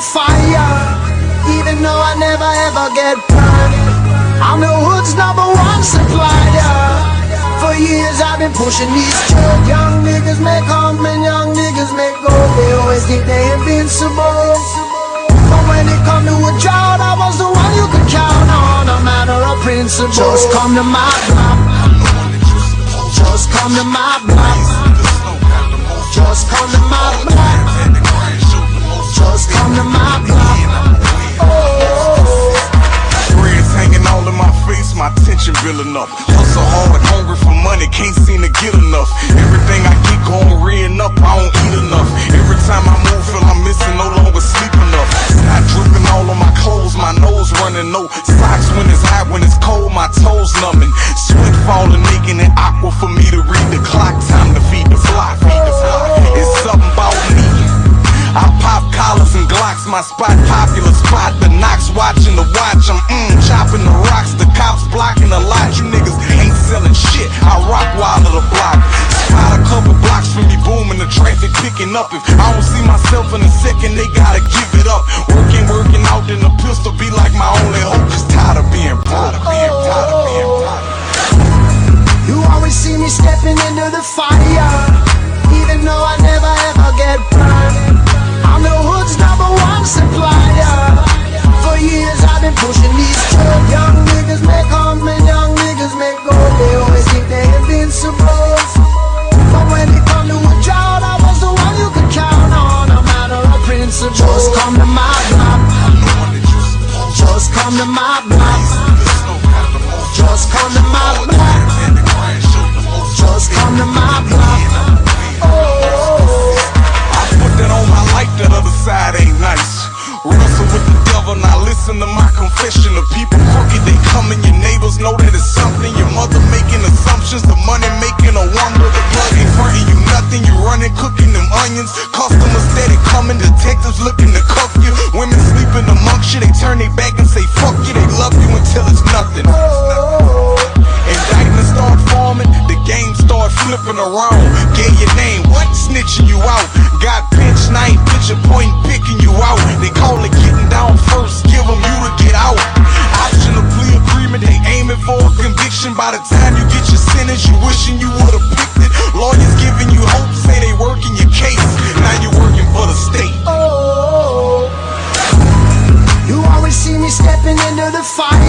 fire. Even though I never ever get burned. I'm the hood's number one supplier. For years I've been pushing these trucks. Young niggas make come and young niggas make go. They always think they invincible. But when it come to a job, I was the one you could count on. A matter of principle. Just come to my block. Just come to my block. Just come to my block. Building up. Hustle hard, hungry for money, can't seem to get enough. Everything I get going reeing up, I don't eat enough. Every time I move, feel I'm missing, no longer sleep enough. Snot dripping all on my clothes, my nose running, no socks when it's hot, when it's cold, my toes numbing. Sweat falling, making it awkward for me to read the clock. Time to feed the flock, feed the. It's something about me. I pop collars and glocks, my spot popular spot. Picking up. If I don't see myself in a second, they gotta give it up. Working, working out, then the pistol be like my mother making assumptions, the money making a wonder. The plug ain't fronting you nothing, you running, cooking them onions. Customers steady coming, detectives looking to cuff you. Women sleeping amongst you, they turn their back and say fuck you. They love you until it's nothing. Indictments start forming, the game start flipping around. Get your name, what? Snitching you out. Got pinch night, picture point, picking you out. They call it conviction. By the time you get your sentence, you wishing you would've picked it. Lawyers giving you hope, say they working your case. Now you're working for the state. Oh, you always see me stepping into the fire,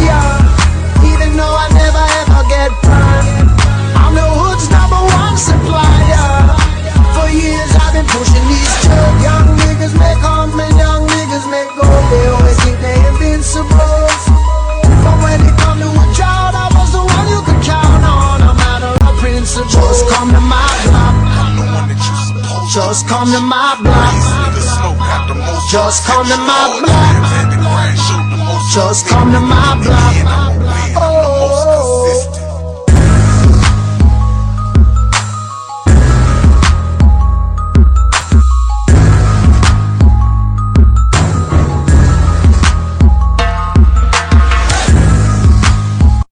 Just come to my block. Just come to my block. Just come to my block.